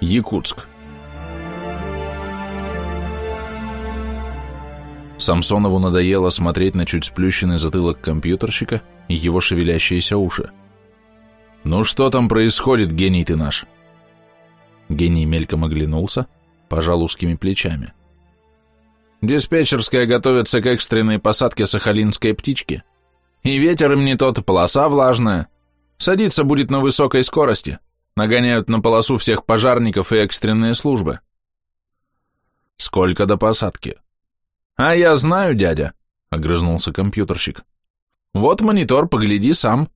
Якутск. Самсонову надоело смотреть на чуть сплющенный затылок компьютерщика и его шевелящиеся уши. «Ну что там происходит, гений ты наш?» Гений мельком оглянулся, пожал узкими плечами. «Диспетчерская готовится к экстренной посадке сахалинской птички. И ветер им не тот, полоса влажная. Садиться будет на высокой скорости. Нагоняют на полосу всех пожарников и экстренные службы». «Сколько до посадки?» «А я знаю, дядя», — огрызнулся компьютерщик. «Вот монитор, погляди сам.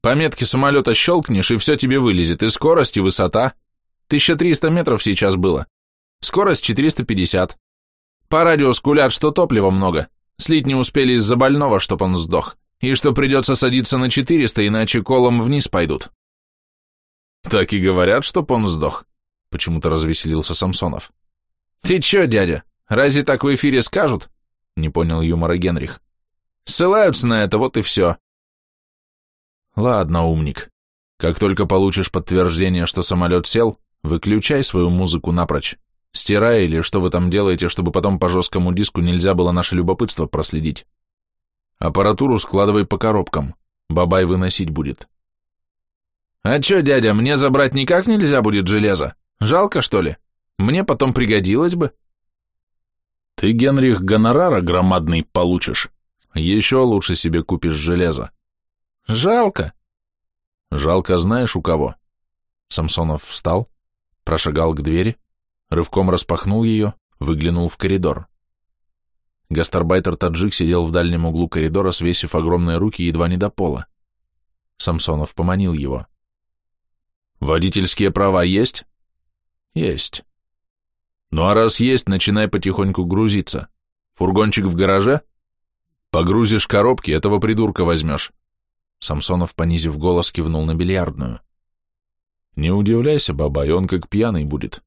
По метке самолета щелкнешь, и все тебе вылезет, и скорость, и высота. 1300 метров сейчас было. Скорость 450. По радио скулят, что топлива много. Слить не успели из-за больного, чтоб он сдох. И что придется садиться на 400, иначе колом вниз пойдут. Так и говорят, чтоб он сдох. Почему-то развеселился Самсонов. Ты чё, дядя, разве так в эфире скажут? Не понял юмора Генрих. Ссылаются на это, вот и все. Ладно, умник. Как только получишь подтверждение, что самолет сел, выключай свою музыку напрочь. Стирай или что вы там делаете, чтобы потом по жесткому диску нельзя было наше любопытство проследить. Аппаратуру складывай по коробкам. Бабай выносить будет. А чё, дядя, мне забрать никак нельзя будет железо? Жалко, что ли? Мне потом пригодилось бы. Ты, Генрих, гонорара громадный получишь. Еще лучше себе купишь железо. Жалко. Жалко знаешь у кого? Самсонов встал, прошагал к двери, рывком распахнул ее, выглянул в коридор. Гастарбайтер-таджик сидел в дальнем углу коридора, свесив огромные руки едва не до пола. Самсонов поманил его. «Водительские права есть?» «Есть». «Ну а раз есть, начинай потихоньку грузиться. Фургончик в гараже?» «Погрузишь коробки, этого придурка возьмешь». Самсонов, понизив голос, кивнул на бильярдную. «Не удивляйся, бабай, он как пьяный будет.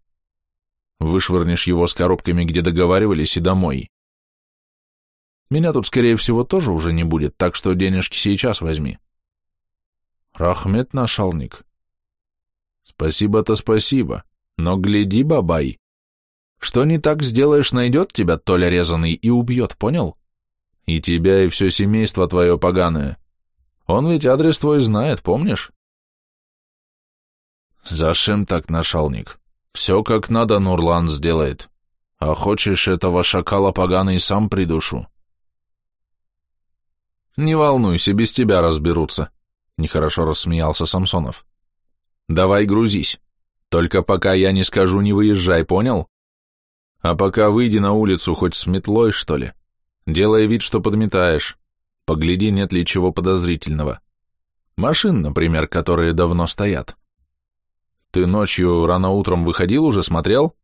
Вышвырнешь его с коробками, где договаривались, и домой. Меня тут, скорее всего, тоже уже не будет, так что денежки сейчас возьми. Рахмет, нашалник. Спасибо-то спасибо, но гляди, бабай. Что не так сделаешь, найдет тебя Толя резаный и убьет, понял? И тебя, и все семейство твое поганое. Он ведь адрес твой знает, помнишь? Зашем так, нашалник? Все как надо Нурлан сделает. А хочешь этого шакала поганый сам придушу? «Не волнуйся, без тебя разберутся», — нехорошо рассмеялся Самсонов. «Давай грузись. Только пока я не скажу, не выезжай, понял? А пока выйди на улицу хоть с метлой, что ли. Делай вид, что подметаешь. Погляди, нет ли чего подозрительного. Машин, например, которые давно стоят. Ты ночью рано утром выходил уже, смотрел?»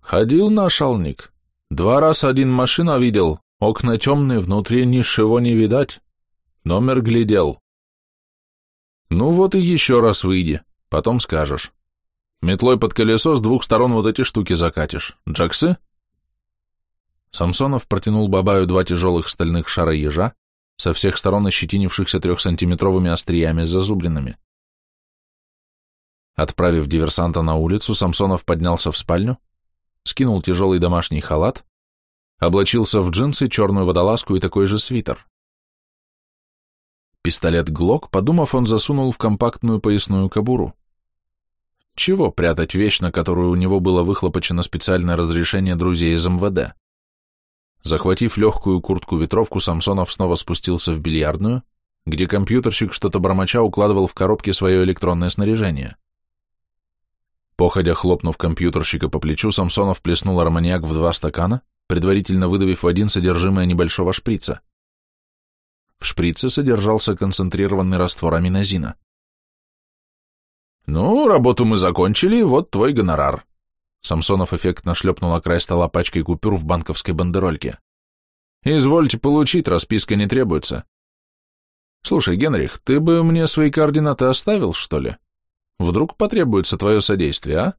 «Ходил на шалник. Два раза один машина видел, Окна темные, внутри ничего не видать. Номер глядел. Ну вот и еще раз выйди, потом скажешь. Метлой под колесо с двух сторон вот эти штуки закатишь. Джаксы? Самсонов протянул Бабаю два тяжелых стальных шара ежа, со всех сторон ощетинившихся трехсантиметровыми остриями с зазубринами. Отправив диверсанта на улицу, Самсонов поднялся в спальню, скинул тяжелый домашний халат, облачился в джинсы, черную водолазку и такой же свитер. Пистолет Глок, подумав, он засунул в компактную поясную кобуру. Чего прятать вещь, на которую у него было выхлопочено специальное разрешение друзей из МВД? Захватив легкую куртку-ветровку, Самсонов снова спустился в бильярдную, где компьютерщик что-то бормоча укладывал в коробки свое электронное снаряжение. Походя хлопнув компьютерщика по плечу, Самсонов плеснул арманьяк в два стакана, предварительно выдавив в один содержимое небольшого шприца. В шприце содержался концентрированный раствор аминозина. «Ну, работу мы закончили, вот твой гонорар». Самсонов эффектно шлепнул край стола пачкой купюр в банковской бандерольке. «Извольте получить, расписка не требуется». «Слушай, Генрих, ты бы мне свои координаты оставил, что ли? Вдруг потребуется твое содействие, а?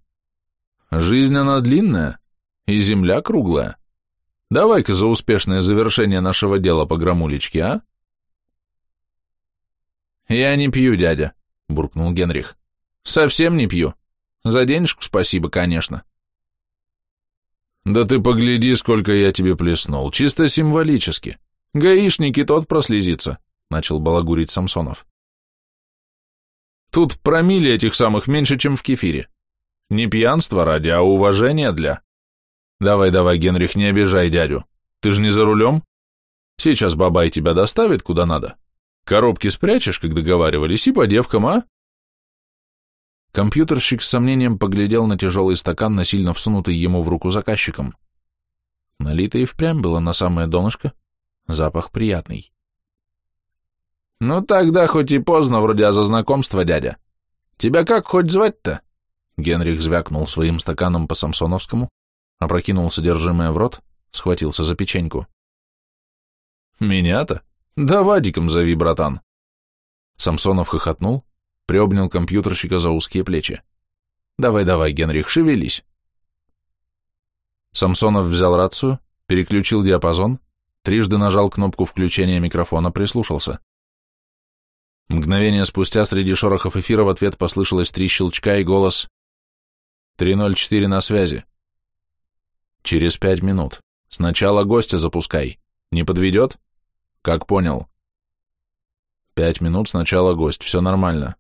Жизнь она длинная, и земля круглая. Давай-ка за успешное завершение нашего дела по громулечке, а? Я не пью, дядя, буркнул Генрих. Совсем не пью. За денежку спасибо, конечно. Да ты погляди, сколько я тебе плеснул, чисто символически. Гаишники тот прослезится, начал балагурить Самсонов. Тут промили этих самых меньше, чем в кефире. Не пьянство ради, а уважение для... Давай-давай, Генрих, не обижай дядю. Ты же не за рулем? Сейчас бабай тебя доставит куда надо. Коробки спрячешь, как договаривались, и по девкам, а? Компьютерщик с сомнением поглядел на тяжелый стакан, насильно всунутый ему в руку заказчиком. Налито и впрямь было на самое донышко, запах приятный. «Ну тогда хоть и поздно, вроде за знакомство, дядя. Тебя как хоть звать-то?» Генрих звякнул своим стаканом по самсоновскому, опрокинул содержимое в рот, схватился за печеньку. «Меня-то? Да Вадиком зови, братан!» Самсонов хохотнул, приобнял компьютерщика за узкие плечи. «Давай-давай, Генрих, шевелись!» Самсонов взял рацию, переключил диапазон, трижды нажал кнопку включения микрофона, прислушался. Мгновение спустя среди шорохов эфира в ответ послышалось три щелчка и голос «304 на связи». «Через пять минут. Сначала гостя запускай. Не подведет?» «Как понял?» «Пять минут сначала гость. Все нормально.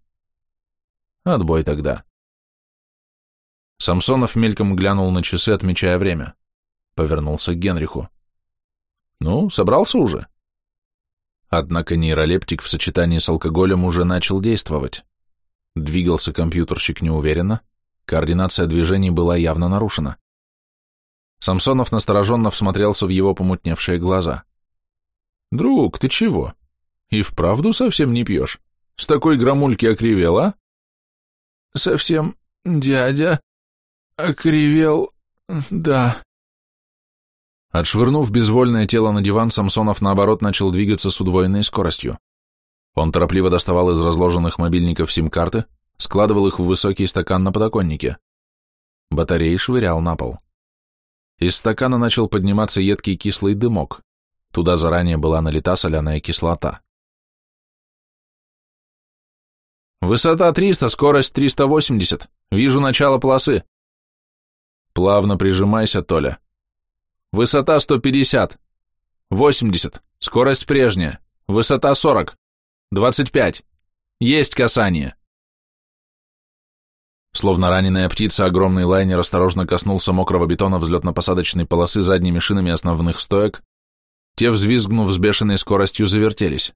Отбой тогда. Самсонов мельком глянул на часы, отмечая время. Повернулся к Генриху. Ну, собрался уже? Однако нейролептик в сочетании с алкоголем уже начал действовать. Двигался компьютерщик неуверенно, координация движений была явно нарушена. Самсонов настороженно всмотрелся в его помутневшие глаза. «Друг, ты чего? И вправду совсем не пьешь? С такой громульки окривел, а?» совсем дядя окривел, да». Отшвырнув безвольное тело на диван, Самсонов, наоборот, начал двигаться с удвоенной скоростью. Он торопливо доставал из разложенных мобильников сим-карты, складывал их в высокий стакан на подоконнике. Батареи швырял на пол. Из стакана начал подниматься едкий кислый дымок. Туда заранее была налита соляная кислота. Высота 300, скорость 380. Вижу начало полосы. Плавно прижимайся, Толя. Высота 150. 80. Скорость прежняя. Высота 40. 25. Есть касание. Словно раненая птица, огромный лайнер осторожно коснулся мокрого бетона взлетно-посадочной полосы задними шинами основных стоек. Те, взвизгнув с бешеной скоростью, завертелись.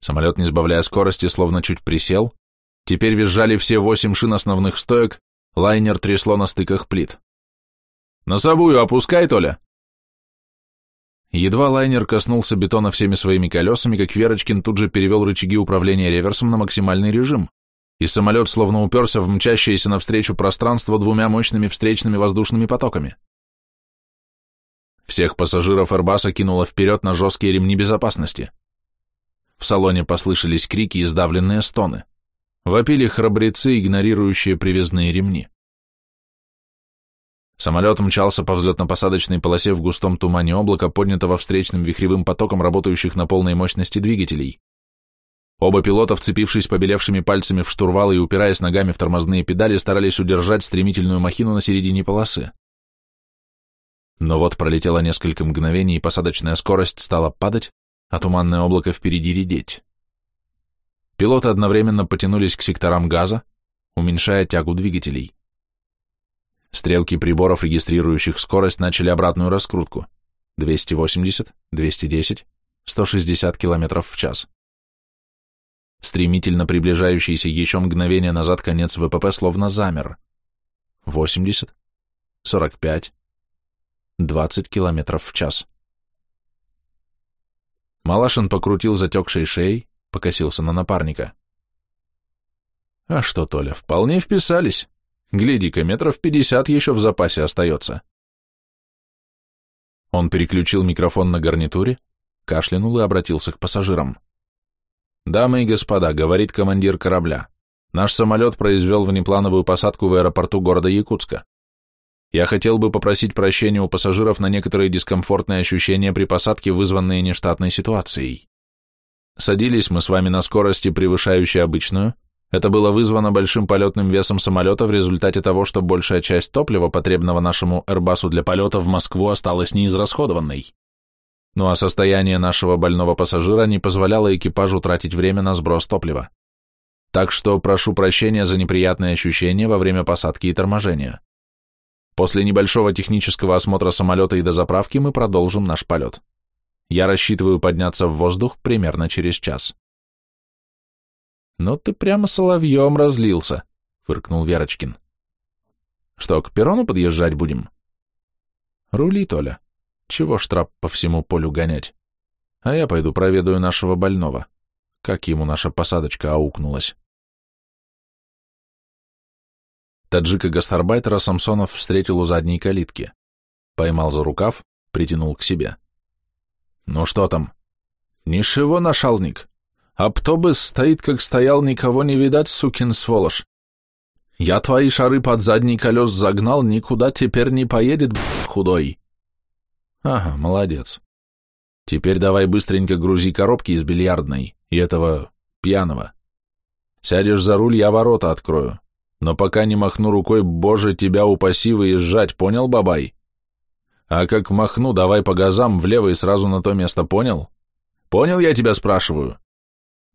Самолет, не сбавляя скорости, словно чуть присел. Теперь визжали все восемь шин основных стоек, лайнер трясло на стыках плит. «Носовую опускай, Толя!» Едва лайнер коснулся бетона всеми своими колесами, как Верочкин тут же перевел рычаги управления реверсом на максимальный режим, и самолет словно уперся в мчащееся навстречу пространство двумя мощными встречными воздушными потоками. Всех пассажиров Эрбаса кинуло вперед на жесткие ремни безопасности. В салоне послышались крики и сдавленные стоны. Вопили храбрецы, игнорирующие привязные ремни. Самолет мчался по взлетно-посадочной полосе в густом тумане облака, поднятого встречным вихревым потоком работающих на полной мощности двигателей. Оба пилота, вцепившись побелевшими пальцами в штурвал и упираясь ногами в тормозные педали, старались удержать стремительную махину на середине полосы. Но вот пролетело несколько мгновений, и посадочная скорость стала падать, а туманное облако впереди редеть. Пилоты одновременно потянулись к секторам газа, уменьшая тягу двигателей. Стрелки приборов, регистрирующих скорость, начали обратную раскрутку. 280, 210, 160 км в час. Стремительно приближающийся еще мгновение назад конец ВПП словно замер. 80, 45, 20 км в час. Малашин покрутил затекшей шеей, покосился на напарника. А что, Толя, вполне вписались. Гляди-ка, метров пятьдесят еще в запасе остается. Он переключил микрофон на гарнитуре, кашлянул и обратился к пассажирам. «Дамы и господа», — говорит командир корабля, — «наш самолет произвел внеплановую посадку в аэропорту города Якутска. Я хотел бы попросить прощения у пассажиров на некоторые дискомфортные ощущения при посадке, вызванные нештатной ситуацией. Садились мы с вами на скорости, превышающей обычную, Это было вызвано большим полетным весом самолета в результате того, что большая часть топлива, потребного нашему Эрбасу для полета в Москву, осталась неизрасходованной. Ну а состояние нашего больного пассажира не позволяло экипажу тратить время на сброс топлива. Так что прошу прощения за неприятные ощущения во время посадки и торможения. После небольшого технического осмотра самолета и дозаправки мы продолжим наш полет. Я рассчитываю подняться в воздух примерно через час. «Ну ты прямо соловьем разлился», — фыркнул Верочкин. «Что, к перрону подъезжать будем?» «Рули, Толя. Чего штрап по всему полю гонять? А я пойду проведаю нашего больного. Как ему наша посадочка аукнулась?» Таджика-гастарбайтера Самсонов встретил у задней калитки. Поймал за рукав, притянул к себе. «Ну что там?» «Ничего, нашалник. Автобус стоит, как стоял, никого не видать, сукин сволочь. Я твои шары под задний колес загнал, никуда теперь не поедет, худой. Ага, молодец. Теперь давай быстренько грузи коробки из бильярдной и этого пьяного. Сядешь за руль, я ворота открою. Но пока не махну рукой, боже, тебя упаси выезжать, понял, бабай? А как махну, давай по газам влево и сразу на то место, понял? Понял, я тебя спрашиваю?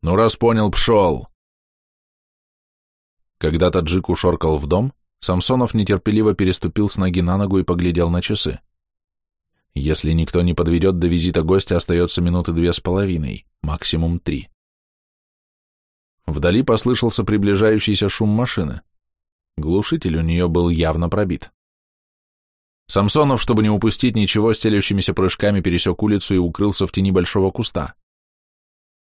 Ну, раз понял, пшел. Когда таджик ушоркал в дом, Самсонов нетерпеливо переступил с ноги на ногу и поглядел на часы. Если никто не подведет до визита гостя, остается минуты две с половиной, максимум три. Вдали послышался приближающийся шум машины. Глушитель у нее был явно пробит. Самсонов, чтобы не упустить ничего, стелющимися прыжками пересек улицу и укрылся в тени большого куста.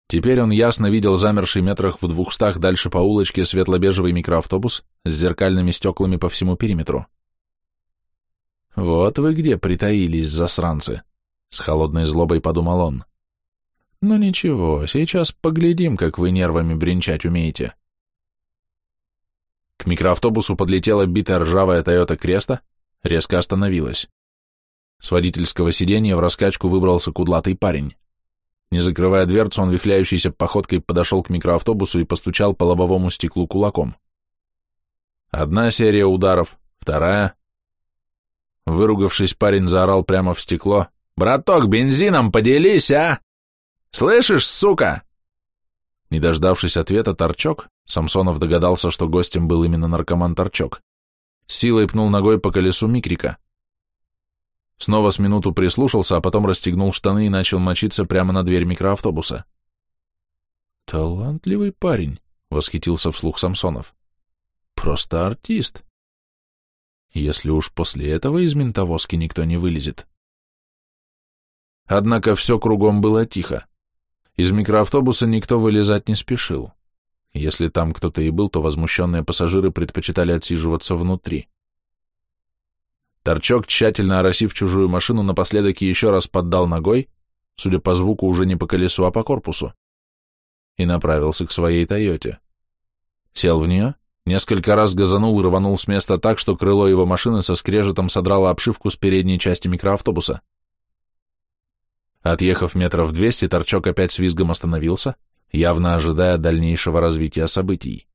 Теперь он ясно видел замерший метрах в двухстах дальше по улочке светло-бежевый микроавтобус с зеркальными стеклами по всему периметру. «Вот вы где притаились, засранцы!» — с холодной злобой подумал он. «Ну ничего, сейчас поглядим, как вы нервами бренчать умеете». К микроавтобусу подлетела битая ржавая Toyota Креста, резко остановилась. С водительского сиденья в раскачку выбрался кудлатый парень. Не закрывая дверцу, он вихляющейся походкой подошел к микроавтобусу и постучал по лобовому стеклу кулаком. Одна серия ударов, вторая. Выругавшись, парень заорал прямо в стекло. «Браток, бензином поделись, а! Слышишь, сука?» Не дождавшись ответа, Торчок, Самсонов догадался, что гостем был именно наркоман Торчок, силой пнул ногой по колесу микрика. Снова с минуту прислушался, а потом расстегнул штаны и начал мочиться прямо на дверь микроавтобуса. «Талантливый парень», — восхитился вслух Самсонов. «Просто артист. Если уж после этого из ментовозки никто не вылезет». Однако все кругом было тихо. Из микроавтобуса никто вылезать не спешил. Если там кто-то и был, то возмущенные пассажиры предпочитали отсиживаться внутри. Торчок, тщательно оросив чужую машину, напоследок еще раз поддал ногой, судя по звуку уже не по колесу, а по корпусу, и направился к своей Тойоте. Сел в нее, несколько раз газанул и рванул с места так, что крыло его машины со скрежетом содрало обшивку с передней части микроавтобуса. Отъехав метров двести, торчок опять с визгом остановился, явно ожидая дальнейшего развития событий.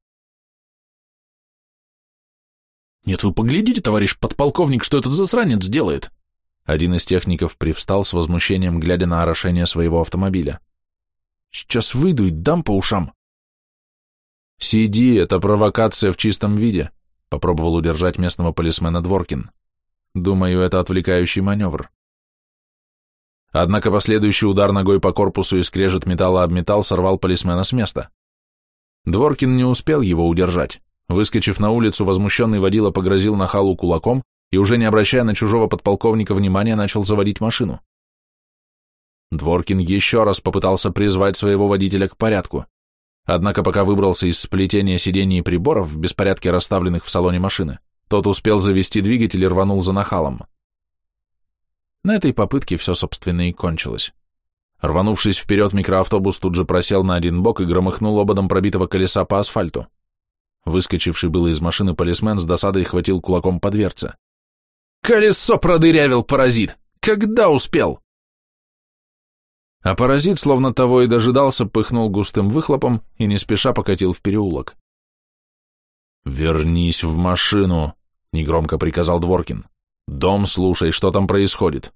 «Нет, вы поглядите, товарищ подполковник, что этот засранец делает!» Один из техников привстал с возмущением, глядя на орошение своего автомобиля. «Сейчас выйду и дам по ушам!» «Сиди, это провокация в чистом виде», — попробовал удержать местного полисмена Дворкин. «Думаю, это отвлекающий маневр». Однако последующий удар ногой по корпусу и скрежет металла об металл сорвал полисмена с места. Дворкин не успел его удержать. Выскочив на улицу, возмущенный водила погрозил нахалу кулаком и, уже не обращая на чужого подполковника внимания, начал заводить машину. Дворкин еще раз попытался призвать своего водителя к порядку. Однако пока выбрался из сплетения сидений и приборов, в беспорядке расставленных в салоне машины, тот успел завести двигатель и рванул за нахалом. На этой попытке все, собственно, и кончилось. Рванувшись вперед, микроавтобус тут же просел на один бок и громыхнул ободом пробитого колеса по асфальту. Выскочивший было из машины полисмен с досадой хватил кулаком по дверце. «Колесо продырявил, паразит! Когда успел?» А паразит, словно того и дожидался, пыхнул густым выхлопом и не спеша покатил в переулок. «Вернись в машину», — негромко приказал Дворкин. «Дом слушай, что там происходит».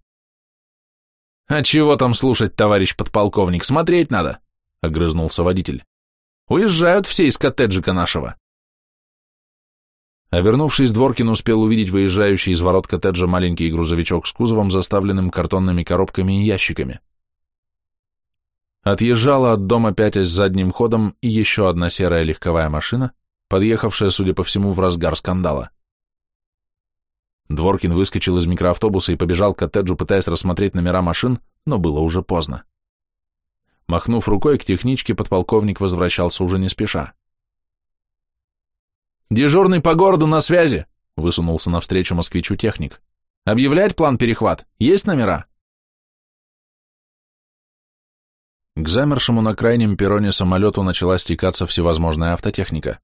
«А чего там слушать, товарищ подполковник, смотреть надо», — огрызнулся водитель. «Уезжают все из коттеджика нашего». Обернувшись, Дворкин успел увидеть выезжающий из ворот коттеджа маленький грузовичок с кузовом, заставленным картонными коробками и ящиками. Отъезжала от дома пятясь задним ходом и еще одна серая легковая машина, подъехавшая, судя по всему, в разгар скандала. Дворкин выскочил из микроавтобуса и побежал к коттеджу, пытаясь рассмотреть номера машин, но было уже поздно. Махнув рукой к техничке, подполковник возвращался уже не спеша. «Дежурный по городу на связи!» — высунулся навстречу москвичу техник. «Объявлять план перехват? Есть номера?» К замершему на крайнем перроне самолету начала стекаться всевозможная автотехника.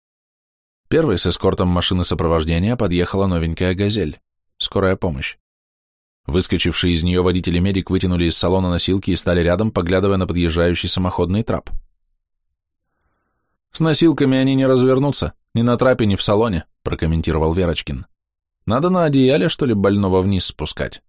Первой с эскортом машины сопровождения подъехала новенькая «Газель». Скорая помощь. Выскочившие из нее водитель и медик вытянули из салона носилки и стали рядом, поглядывая на подъезжающий самоходный трап. «С носилками они не развернутся, ни на трапе, ни в салоне», прокомментировал Верочкин. «Надо на одеяле, что ли, больного вниз спускать».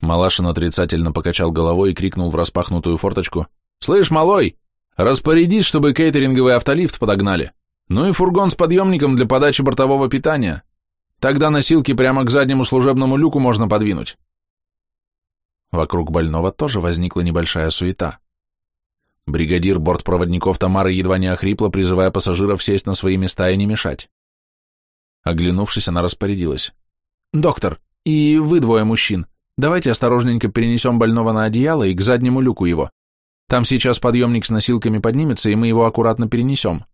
Малашин отрицательно покачал головой и крикнул в распахнутую форточку. «Слышь, малой, распорядись, чтобы кейтеринговый автолифт подогнали. Ну и фургон с подъемником для подачи бортового питания. Тогда носилки прямо к заднему служебному люку можно подвинуть. Вокруг больного тоже возникла небольшая суета. Бригадир бортпроводников Тамары едва не охрипла, призывая пассажиров сесть на свои места и не мешать. Оглянувшись, она распорядилась. «Доктор, и вы двое мужчин, давайте осторожненько перенесем больного на одеяло и к заднему люку его. Там сейчас подъемник с носилками поднимется, и мы его аккуратно перенесем».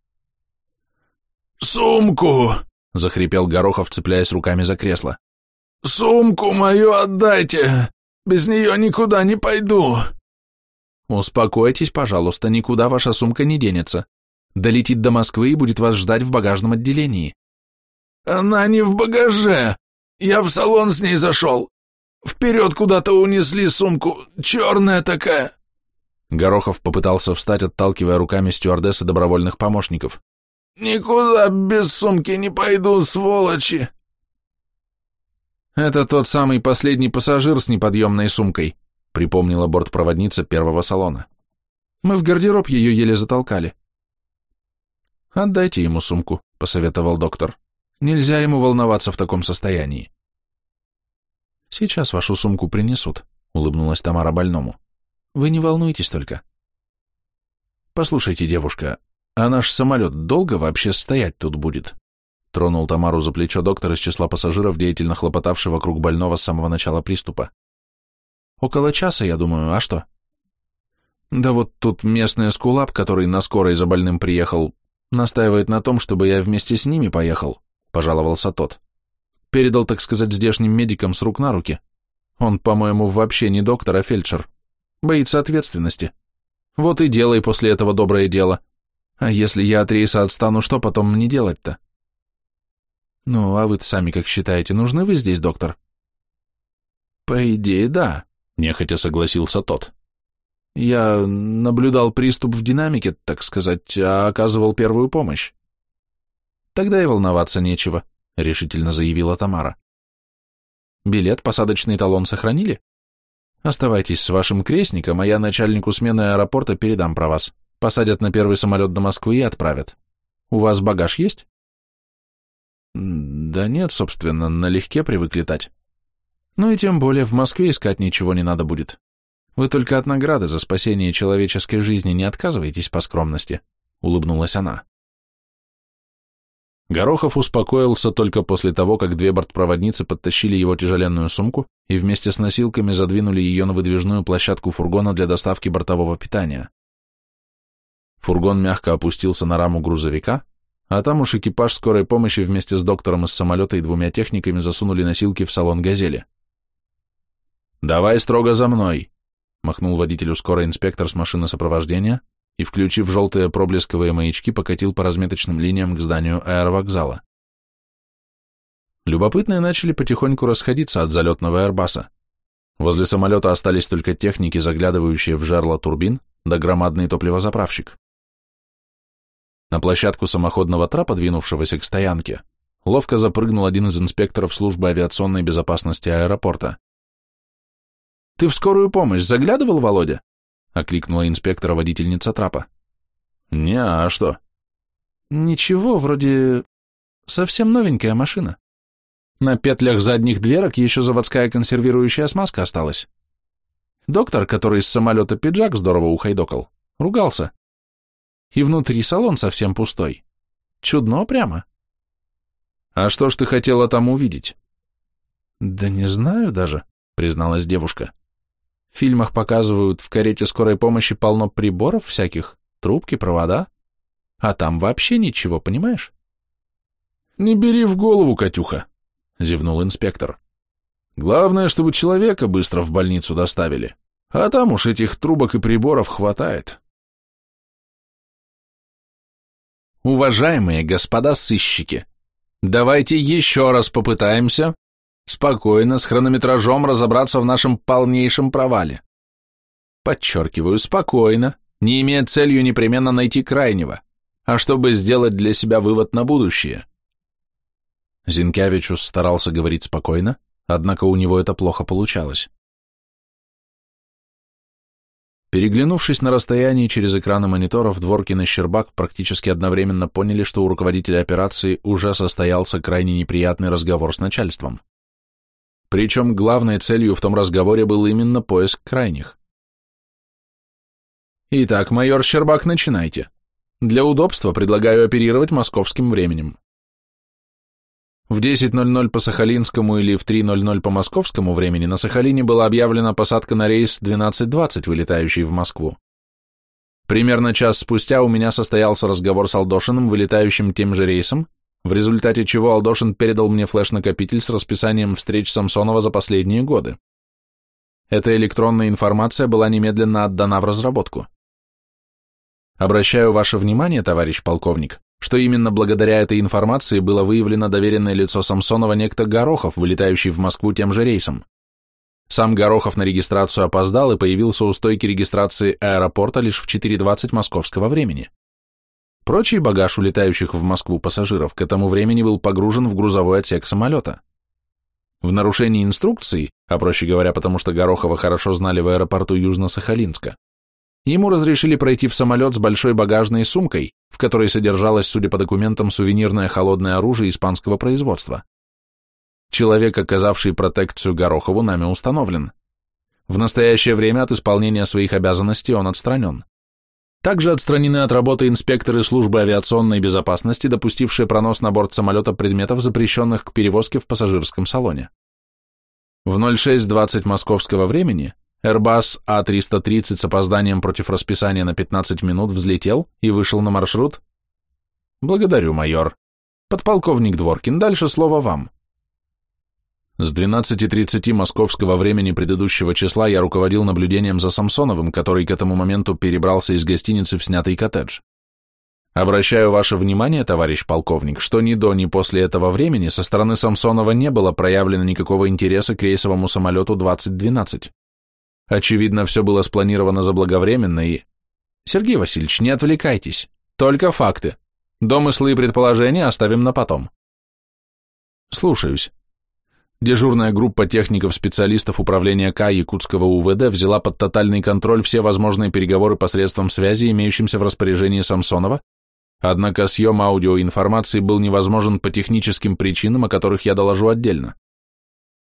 «Сумку!» — захрипел Горохов, цепляясь руками за кресло. «Сумку мою отдайте! Без нее никуда не пойду!» «Успокойтесь, пожалуйста, никуда ваша сумка не денется. Долетит до Москвы и будет вас ждать в багажном отделении». «Она не в багаже! Я в салон с ней зашел! Вперед куда-то унесли сумку, черная такая!» Горохов попытался встать, отталкивая руками стюардессы добровольных помощников. «Никуда без сумки не пойду, сволочи!» «Это тот самый последний пассажир с неподъемной сумкой», припомнила бортпроводница первого салона. «Мы в гардероб ее еле затолкали». «Отдайте ему сумку», — посоветовал доктор. «Нельзя ему волноваться в таком состоянии». «Сейчас вашу сумку принесут», — улыбнулась Тамара больному. «Вы не волнуйтесь только». «Послушайте, девушка, «А наш самолет долго вообще стоять тут будет?» Тронул Тамару за плечо доктор из числа пассажиров, деятельно хлопотавший вокруг больного с самого начала приступа. «Около часа, я думаю, а что?» «Да вот тут местный эскулап, который на скорой за больным приехал, настаивает на том, чтобы я вместе с ними поехал», — пожаловался тот. «Передал, так сказать, здешним медикам с рук на руки. Он, по-моему, вообще не доктор, а фельдшер. Боится ответственности. Вот и делай после этого доброе дело. А если я от рейса отстану, что потом мне делать-то? Ну, а вы сами как считаете, нужны вы здесь, доктор? По идее, да, нехотя согласился тот. Я наблюдал приступ в динамике, так сказать, а оказывал первую помощь. Тогда и волноваться нечего, решительно заявила Тамара. Билет, посадочный талон сохранили? Оставайтесь с вашим крестником, а я начальнику смены аэропорта передам про вас. Посадят на первый самолет до Москвы и отправят. У вас багаж есть? Да нет, собственно, налегке привык летать. Ну и тем более в Москве искать ничего не надо будет. Вы только от награды за спасение человеческой жизни не отказываетесь по скромности, улыбнулась она. Горохов успокоился только после того, как две бортпроводницы подтащили его тяжеленную сумку и вместе с носилками задвинули ее на выдвижную площадку фургона для доставки бортового питания. Фургон мягко опустился на раму грузовика, а там уж экипаж скорой помощи вместе с доктором из самолета и двумя техниками засунули носилки в салон «Газели». «Давай строго за мной», — махнул водителю скорой инспектор с машины сопровождения и, включив желтые проблесковые маячки, покатил по разметочным линиям к зданию аэровокзала. Любопытные начали потихоньку расходиться от залетного аэрбаса. Возле самолета остались только техники, заглядывающие в жерло турбин, да громадный топливозаправщик. На площадку самоходного трапа, двинувшегося к стоянке, ловко запрыгнул один из инспекторов службы авиационной безопасности аэропорта. «Ты в скорую помощь заглядывал, Володя?» — окликнула инспектора водительница трапа. «Не, а что?» «Ничего, вроде совсем новенькая машина. На петлях задних дверок еще заводская консервирующая смазка осталась. Доктор, который из самолета пиджак здорово ухайдокал, ругался. И внутри салон совсем пустой. Чудно прямо. А что ж ты хотела там увидеть? Да не знаю даже, призналась девушка. В фильмах показывают, в карете скорой помощи полно приборов всяких, трубки, провода. А там вообще ничего, понимаешь? Не бери в голову, Катюха, зевнул инспектор. Главное, чтобы человека быстро в больницу доставили, а там уж этих трубок и приборов хватает. Уважаемые господа сыщики, давайте еще раз попытаемся спокойно с хронометражом разобраться в нашем полнейшем провале. Подчеркиваю, спокойно, не имея целью непременно найти крайнего, а чтобы сделать для себя вывод на будущее. Зинкевичус старался говорить спокойно, однако у него это плохо получалось. Переглянувшись на расстоянии через экраны мониторов, Дворкин и Щербак практически одновременно поняли, что у руководителя операции уже состоялся крайне неприятный разговор с начальством. Причем главной целью в том разговоре был именно поиск крайних. Итак, майор Щербак, начинайте. Для удобства предлагаю оперировать московским временем. В 10.00 по Сахалинскому или в 3.00 по московскому времени на Сахалине была объявлена посадка на рейс 12.20, вылетающий в Москву. Примерно час спустя у меня состоялся разговор с Алдошиным, вылетающим тем же рейсом, в результате чего Алдошин передал мне флеш-накопитель с расписанием встреч Самсонова за последние годы. Эта электронная информация была немедленно отдана в разработку. Обращаю ваше внимание, товарищ полковник, что именно благодаря этой информации было выявлено доверенное лицо Самсонова некто Горохов, вылетающий в Москву тем же рейсом. Сам Горохов на регистрацию опоздал и появился у стойки регистрации аэропорта лишь в 4.20 московского времени. Прочий багаж улетающих в Москву пассажиров к этому времени был погружен в грузовой отсек самолета. В нарушении инструкций, а проще говоря, потому что Горохова хорошо знали в аэропорту Южно-Сахалинска, Ему разрешили пройти в самолет с большой багажной сумкой, в которой содержалось, судя по документам, сувенирное холодное оружие испанского производства. Человек, оказавший протекцию Горохову, нами установлен. В настоящее время от исполнения своих обязанностей он отстранен. Также отстранены от работы инспекторы службы авиационной безопасности, допустившие пронос на борт самолета предметов, запрещенных к перевозке в пассажирском салоне. В 06.20 московского времени Airbus А330 с опозданием против расписания на 15 минут взлетел и вышел на маршрут? Благодарю, майор. Подполковник Дворкин, дальше слово вам. С 12.30 московского времени предыдущего числа я руководил наблюдением за Самсоновым, который к этому моменту перебрался из гостиницы в снятый коттедж. Обращаю ваше внимание, товарищ полковник, что ни до, ни после этого времени со стороны Самсонова не было проявлено никакого интереса к рейсовому самолету 2012. Очевидно, все было спланировано заблаговременно и... Сергей Васильевич, не отвлекайтесь. Только факты. Домыслы и предположения оставим на потом. Слушаюсь. Дежурная группа техников-специалистов управления К Якутского УВД взяла под тотальный контроль все возможные переговоры посредством связи, имеющимся в распоряжении Самсонова, однако съем аудиоинформации был невозможен по техническим причинам, о которых я доложу отдельно.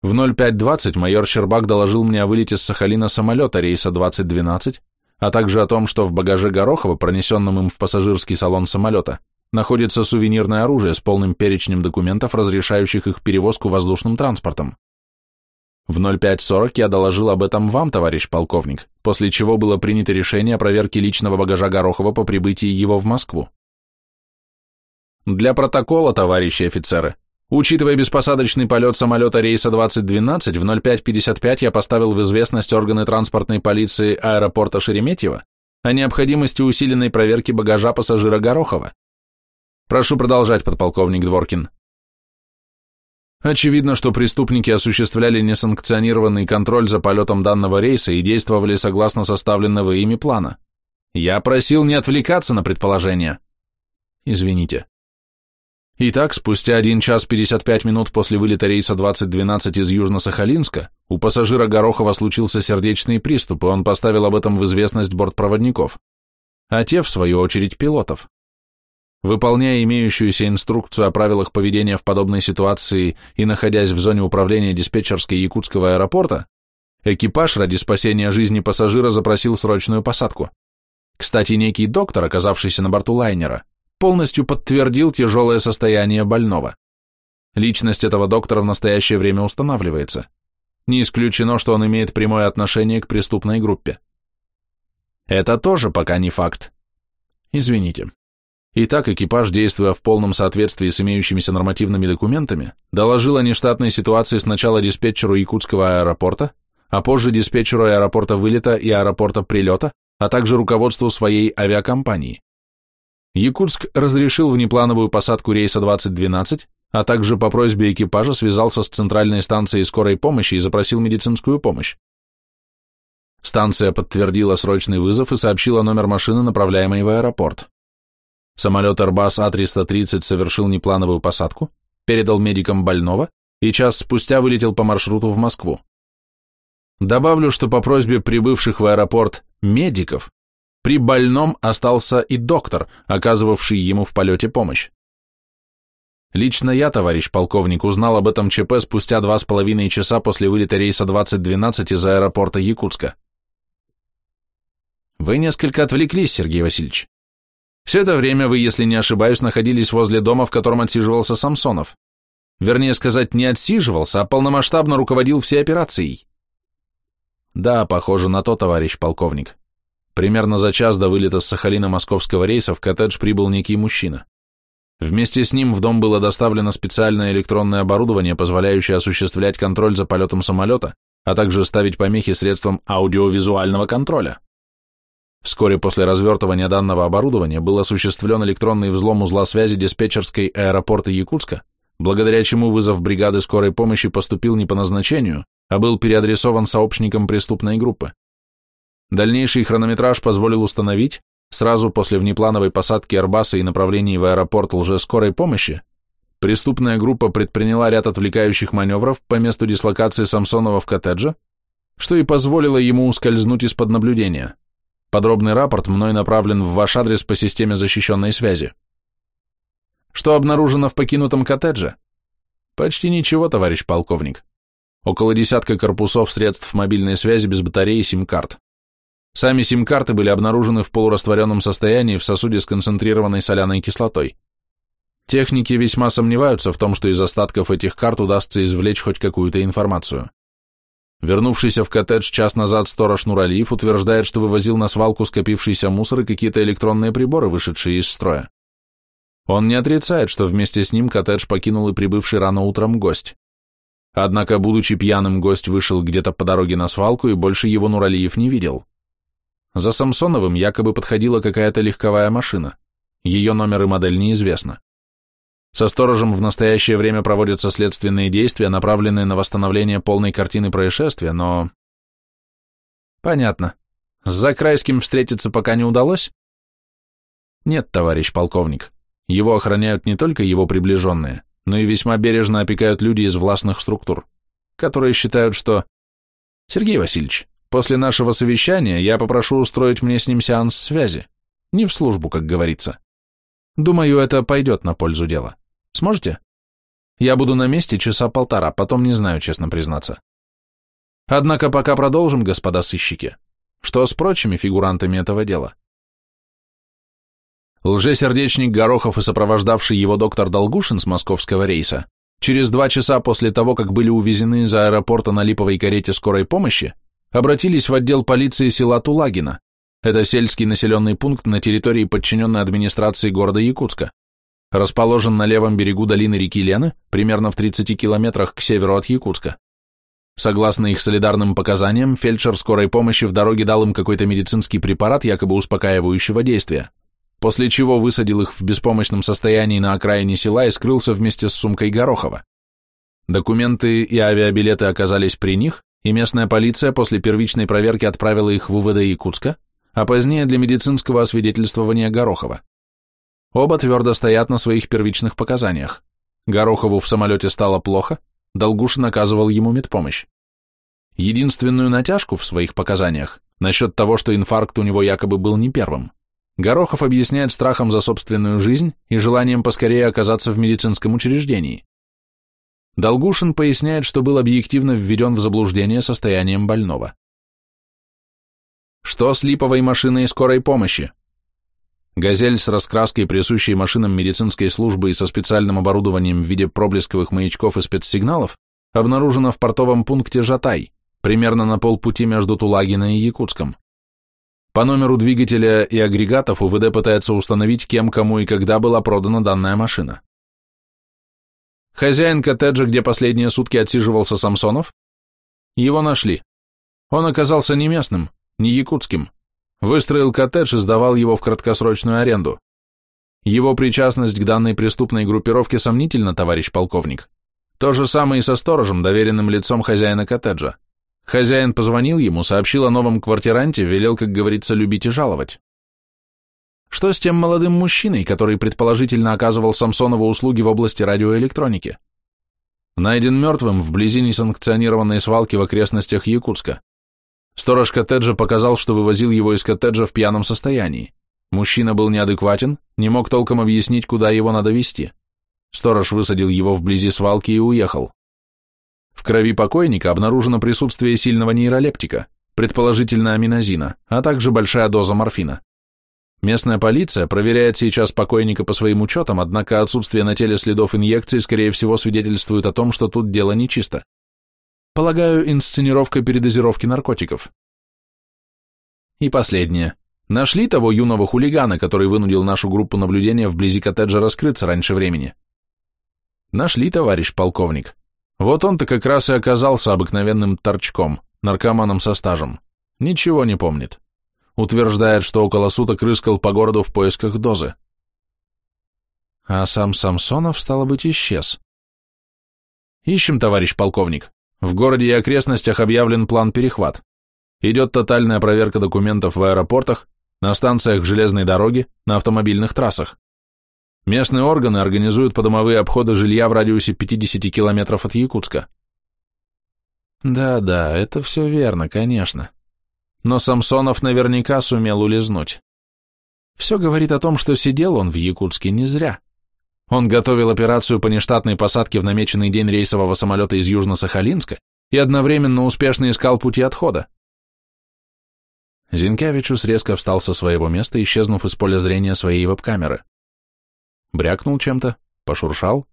В 05.20 майор Щербак доложил мне о вылете с Сахалина самолета рейса 2012, а также о том, что в багаже Горохова, пронесенном им в пассажирский салон самолета, находится сувенирное оружие с полным перечнем документов, разрешающих их перевозку воздушным транспортом. В 05.40 я доложил об этом вам, товарищ полковник, после чего было принято решение о проверке личного багажа Горохова по прибытии его в Москву. Для протокола, товарищи офицеры, Учитывая беспосадочный полет самолета рейса 2012, в 05.55 я поставил в известность органы транспортной полиции аэропорта Шереметьево о необходимости усиленной проверки багажа пассажира Горохова. Прошу продолжать, подполковник Дворкин. Очевидно, что преступники осуществляли несанкционированный контроль за полетом данного рейса и действовали согласно составленного ими плана. Я просил не отвлекаться на предположения. Извините. Итак, спустя 1 час 55 минут после вылета рейса 2012 из Южно-Сахалинска у пассажира Горохова случился сердечный приступ, и он поставил об этом в известность бортпроводников, а те, в свою очередь, пилотов. Выполняя имеющуюся инструкцию о правилах поведения в подобной ситуации и находясь в зоне управления диспетчерской Якутского аэропорта, экипаж ради спасения жизни пассажира запросил срочную посадку. Кстати, некий доктор, оказавшийся на борту лайнера, полностью подтвердил тяжелое состояние больного. Личность этого доктора в настоящее время устанавливается. Не исключено, что он имеет прямое отношение к преступной группе. Это тоже пока не факт. Извините. Итак, экипаж, действуя в полном соответствии с имеющимися нормативными документами, доложил о нештатной ситуации сначала диспетчеру Якутского аэропорта, а позже диспетчеру аэропорта вылета и аэропорта прилета, а также руководству своей авиакомпании. Якутск разрешил внеплановую посадку рейса 2012, а также по просьбе экипажа связался с центральной станцией скорой помощи и запросил медицинскую помощь. Станция подтвердила срочный вызов и сообщила номер машины, направляемой в аэропорт. Самолет Airbus A330 совершил неплановую посадку, передал медикам больного и час спустя вылетел по маршруту в Москву. Добавлю, что по просьбе прибывших в аэропорт медиков при больном остался и доктор, оказывавший ему в полете помощь. Лично я, товарищ полковник, узнал об этом ЧП спустя два с половиной часа после вылета рейса 2012 из аэропорта Якутска. Вы несколько отвлеклись, Сергей Васильевич. Все это время вы, если не ошибаюсь, находились возле дома, в котором отсиживался Самсонов. Вернее сказать, не отсиживался, а полномасштабно руководил всей операцией. Да, похоже на то, товарищ полковник. Примерно за час до вылета с Сахалина московского рейса в коттедж прибыл некий мужчина. Вместе с ним в дом было доставлено специальное электронное оборудование, позволяющее осуществлять контроль за полетом самолета, а также ставить помехи средством аудиовизуального контроля. Вскоре после развертывания данного оборудования был осуществлен электронный взлом узла связи диспетчерской аэропорта Якутска, благодаря чему вызов бригады скорой помощи поступил не по назначению, а был переадресован сообщникам преступной группы. Дальнейший хронометраж позволил установить, сразу после внеплановой посадки Арбаса и направлении в аэропорт лжескорой помощи, преступная группа предприняла ряд отвлекающих маневров по месту дислокации Самсонова в коттедже, что и позволило ему ускользнуть из-под наблюдения. Подробный рапорт мной направлен в ваш адрес по системе защищенной связи. Что обнаружено в покинутом коттедже? Почти ничего, товарищ полковник. Около десятка корпусов средств мобильной связи без батареи и сим-карт. Сами сим-карты были обнаружены в полурастворенном состоянии в сосуде с концентрированной соляной кислотой. Техники весьма сомневаются в том, что из остатков этих карт удастся извлечь хоть какую-то информацию. Вернувшийся в коттедж час назад сторож Нуралиев утверждает, что вывозил на свалку скопившийся мусор и какие-то электронные приборы, вышедшие из строя. Он не отрицает, что вместе с ним коттедж покинул и прибывший рано утром гость. Однако, будучи пьяным, гость вышел где-то по дороге на свалку и больше его Нуралиев не видел. За Самсоновым якобы подходила какая-то легковая машина. Ее номер и модель неизвестно. Со сторожем в настоящее время проводятся следственные действия, направленные на восстановление полной картины происшествия, но... Понятно. С Закрайским встретиться пока не удалось? Нет, товарищ полковник. Его охраняют не только его приближенные, но и весьма бережно опекают люди из властных структур, которые считают, что... Сергей Васильевич, После нашего совещания я попрошу устроить мне с ним сеанс связи. Не в службу, как говорится. Думаю, это пойдет на пользу дела. Сможете? Я буду на месте часа полтора, потом не знаю, честно признаться. Однако пока продолжим, господа сыщики. Что с прочими фигурантами этого дела? Лжесердечник Горохов и сопровождавший его доктор Долгушин с московского рейса через два часа после того, как были увезены из аэропорта на липовой карете скорой помощи, обратились в отдел полиции села Тулагина. Это сельский населенный пункт на территории, подчиненной администрации города Якутска. Расположен на левом берегу долины реки Лены, примерно в 30 километрах к северу от Якутска. Согласно их солидарным показаниям, фельдшер скорой помощи в дороге дал им какой-то медицинский препарат, якобы успокаивающего действия, после чего высадил их в беспомощном состоянии на окраине села и скрылся вместе с сумкой Горохова. Документы и авиабилеты оказались при них, и местная полиция после первичной проверки отправила их в УВД Якутска, а позднее для медицинского освидетельствования Горохова. Оба твердо стоят на своих первичных показаниях. Горохову в самолете стало плохо, Долгушин оказывал ему медпомощь. Единственную натяжку в своих показаниях насчет того, что инфаркт у него якобы был не первым, Горохов объясняет страхом за собственную жизнь и желанием поскорее оказаться в медицинском учреждении. Долгушин поясняет, что был объективно введен в заблуждение состоянием больного. Что с липовой машиной скорой помощи? Газель с раскраской, присущей машинам медицинской службы и со специальным оборудованием в виде проблесковых маячков и спецсигналов, обнаружена в портовом пункте Жатай, примерно на полпути между Тулагино и Якутском. По номеру двигателя и агрегатов УВД пытается установить, кем, кому и когда была продана данная машина. Хозяин коттеджа, где последние сутки отсиживался Самсонов? Его нашли. Он оказался не местным, не якутским. Выстроил коттедж и сдавал его в краткосрочную аренду. Его причастность к данной преступной группировке сомнительна, товарищ полковник. То же самое и со сторожем, доверенным лицом хозяина коттеджа. Хозяин позвонил ему, сообщил о новом квартиранте, велел, как говорится, любить и жаловать. Что с тем молодым мужчиной, который предположительно оказывал Самсонову услуги в области радиоэлектроники? Найден мертвым вблизи несанкционированной свалки в окрестностях Якутска. Сторож коттеджа показал, что вывозил его из коттеджа в пьяном состоянии. Мужчина был неадекватен, не мог толком объяснить, куда его надо везти. Сторож высадил его вблизи свалки и уехал. В крови покойника обнаружено присутствие сильного нейролептика, предположительно аминозина, а также большая доза морфина. Местная полиция проверяет сейчас покойника по своим учетам, однако отсутствие на теле следов инъекции, скорее всего, свидетельствует о том, что тут дело нечисто. Полагаю, инсценировка передозировки наркотиков. И последнее. Нашли того юного хулигана, который вынудил нашу группу наблюдения вблизи коттеджа раскрыться раньше времени? Нашли, товарищ полковник. Вот он-то как раз и оказался обыкновенным торчком, наркоманом со стажем. Ничего не помнит. Утверждает, что около суток рыскал по городу в поисках дозы. А сам Самсонов, стало быть, исчез. Ищем, товарищ полковник. В городе и окрестностях объявлен план перехват. Идет тотальная проверка документов в аэропортах, на станциях железной дороги, на автомобильных трассах. Местные органы организуют подомовые обходы жилья в радиусе 50 километров от Якутска. Да-да, это все верно, конечно. Но Самсонов наверняка сумел улизнуть. Все говорит о том, что сидел он в Якутске не зря. Он готовил операцию по нештатной посадке в намеченный день рейсового самолета из Южно-Сахалинска и одновременно успешно искал пути отхода. Зинкевичус резко встал со своего места, исчезнув из поля зрения своей веб-камеры. Брякнул чем-то, пошуршал.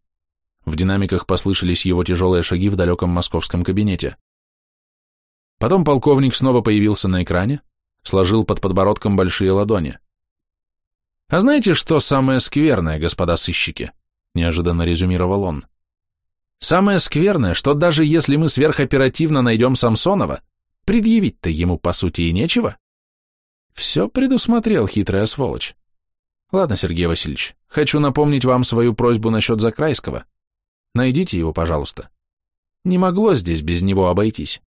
В динамиках послышались его тяжелые шаги в далеком московском кабинете. Потом полковник снова появился на экране, сложил под подбородком большие ладони. «А знаете, что самое скверное, господа сыщики?» – неожиданно резюмировал он. «Самое скверное, что даже если мы сверхоперативно найдем Самсонова, предъявить-то ему по сути и нечего. Все предусмотрел хитрая сволочь. Ладно, Сергей Васильевич, хочу напомнить вам свою просьбу насчет Закрайского. Найдите его, пожалуйста. Не могло здесь без него обойтись».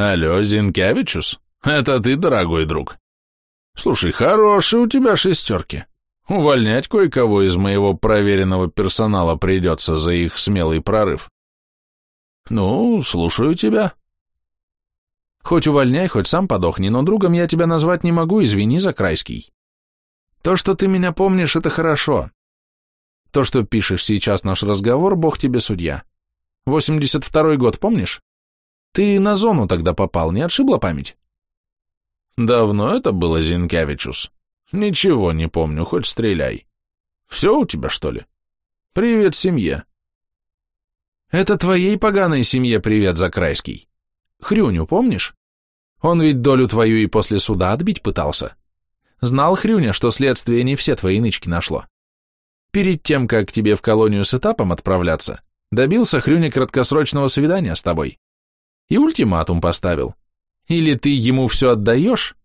«Алло, Зинкевичус, это ты, дорогой друг?» Слушай, хорошие у тебя шестерки. Увольнять кое-кого из моего проверенного персонала придется за их смелый прорыв. Ну, слушаю тебя. Хоть увольняй, хоть сам подохни, но другом я тебя назвать не могу, извини, Закрайский. То, что ты меня помнишь, это хорошо. То, что пишешь сейчас наш разговор, бог тебе судья. 82-й год, помнишь? Ты на зону тогда попал, не отшибла память? Давно это было, Зинкевичус? Ничего не помню, хоть стреляй. Все у тебя, что ли? Привет семье. Это твоей поганой семье привет, Закрайский. Хрюню помнишь? Он ведь долю твою и после суда отбить пытался. Знал Хрюня, что следствие не все твои нычки нашло. Перед тем, как тебе в колонию с этапом отправляться, добился Хрюня краткосрочного свидания с тобой. И ультиматум поставил. Или ты ему все отдаешь,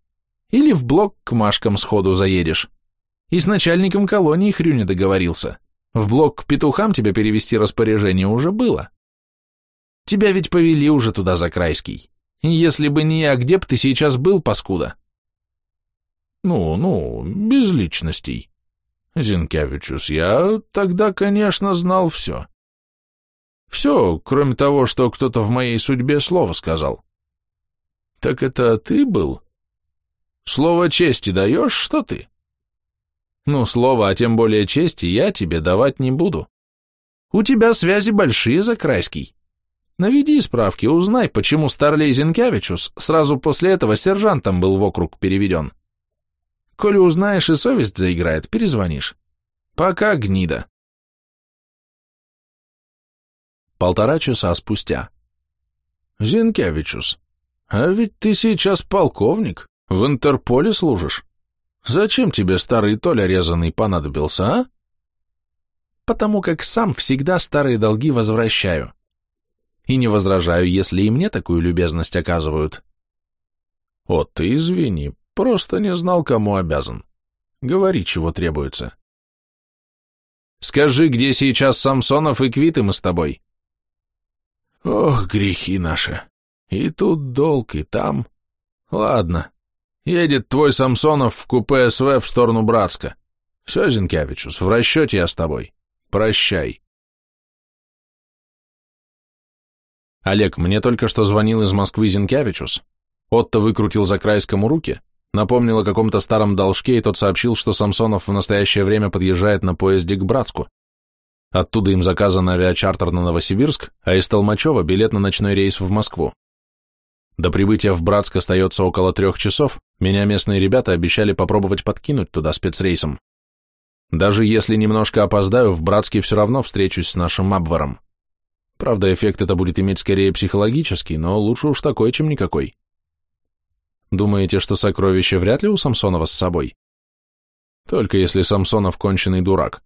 или в блок к Машкам сходу заедешь. И с начальником колонии Хрюня договорился. В блок к петухам тебя перевести распоряжение уже было. Тебя ведь повели уже туда, за Крайский. И если бы не я, где б ты сейчас был, паскуда? Ну, ну, без личностей. Зинкевичус, я тогда, конечно, знал все. Все, кроме того, что кто-то в моей судьбе слово сказал. Так это ты был? Слово чести даешь, что ты? Ну, слово, а тем более чести, я тебе давать не буду. У тебя связи большие, Закрайский. Наведи справки, узнай, почему Старлей Зинкевичус сразу после этого сержантом был в округ переведен. Коли узнаешь и совесть заиграет, перезвонишь. Пока, гнида. Полтора часа спустя. Зинкевичус, а ведь ты сейчас полковник, в Интерполе служишь. Зачем тебе старый Толя резанный понадобился, а? Потому как сам всегда старые долги возвращаю. И не возражаю, если и мне такую любезность оказывают. О, ты извини, просто не знал, кому обязан. Говори, чего требуется. Скажи, где сейчас Самсонов и Квиты мы с тобой? Ох, грехи наши. И тут долг, и там. Ладно. Едет твой Самсонов в купе СВ в сторону Братска. Все, Зинкевичус, в расчете я с тобой. Прощай. Олег, мне только что звонил из Москвы Зинкевичус. Отто выкрутил за Крайскому руки, напомнил о каком-то старом должке, и тот сообщил, что Самсонов в настоящее время подъезжает на поезде к Братску. Оттуда им заказан авиачартер на Новосибирск, а из Толмачева билет на ночной рейс в Москву. До прибытия в Братск остается около трех часов, меня местные ребята обещали попробовать подкинуть туда спецрейсом. Даже если немножко опоздаю, в Братске все равно встречусь с нашим Абваром. Правда, эффект это будет иметь скорее психологический, но лучше уж такой, чем никакой. Думаете, что сокровище вряд ли у Самсонова с собой? Только если Самсонов конченый дурак.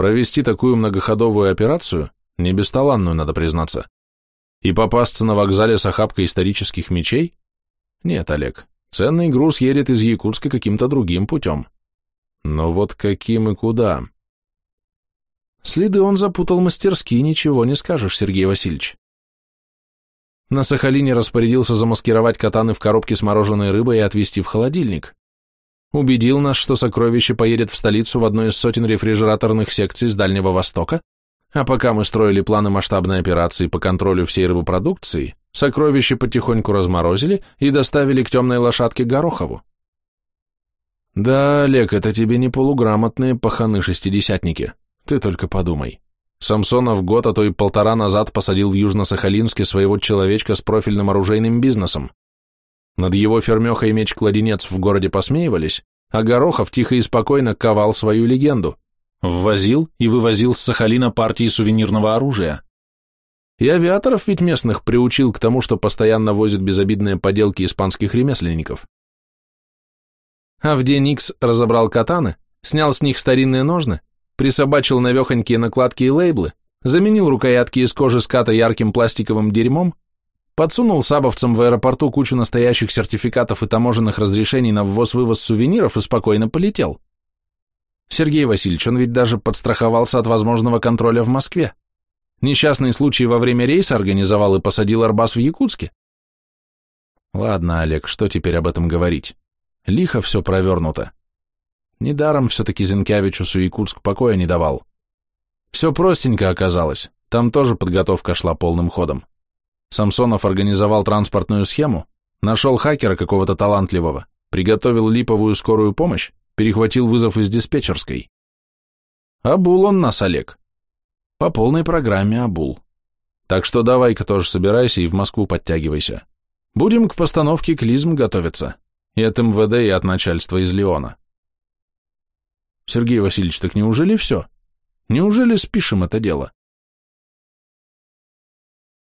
Провести такую многоходовую операцию, не бесталанную, надо признаться, и попасться на вокзале с охапкой исторических мечей? Нет, Олег, ценный груз едет из Якутска каким-то другим путем. Но вот каким и куда? Следы он запутал мастерски, ничего не скажешь, Сергей Васильевич. На Сахалине распорядился замаскировать катаны в коробке с мороженой рыбой и отвезти в холодильник. Убедил нас, что сокровище поедет в столицу в одной из сотен рефрижераторных секций с Дальнего Востока, а пока мы строили планы масштабной операции по контролю всей рыбопродукции, сокровища потихоньку разморозили и доставили к темной лошадке Горохову. Да, Олег, это тебе не полуграмотные паханы-шестидесятники. Ты только подумай. Самсонов год, а то и полтора назад посадил в Южно-Сахалинске своего человечка с профильным оружейным бизнесом. Над его фермехой меч-кладенец в городе посмеивались, а Горохов тихо и спокойно ковал свою легенду. Ввозил и вывозил с Сахалина партии сувенирного оружия. И авиаторов ведь местных приучил к тому, что постоянно возят безобидные поделки испанских ремесленников. А в день Икс разобрал катаны, снял с них старинные ножны, присобачил навехонькие накладки и лейблы, заменил рукоятки из кожи ската ярким пластиковым дерьмом, подсунул сабовцам в аэропорту кучу настоящих сертификатов и таможенных разрешений на ввоз-вывоз сувениров и спокойно полетел. Сергей Васильевич, он ведь даже подстраховался от возможного контроля в Москве. Несчастный случай во время рейса организовал и посадил Арбас в Якутске. Ладно, Олег, что теперь об этом говорить? Лихо все провернуто. Недаром все-таки Зинкевичусу Якутск покоя не давал. Все простенько оказалось, там тоже подготовка шла полным ходом. Самсонов организовал транспортную схему, нашел хакера какого-то талантливого, приготовил липовую скорую помощь, перехватил вызов из диспетчерской. Обул он нас, Олег. По полной программе обул. Так что давай-ка тоже собирайся и в Москву подтягивайся. Будем к постановке клизм готовиться. И от МВД, и от начальства из Леона. Сергей Васильевич, так неужели все? Неужели спишем это дело?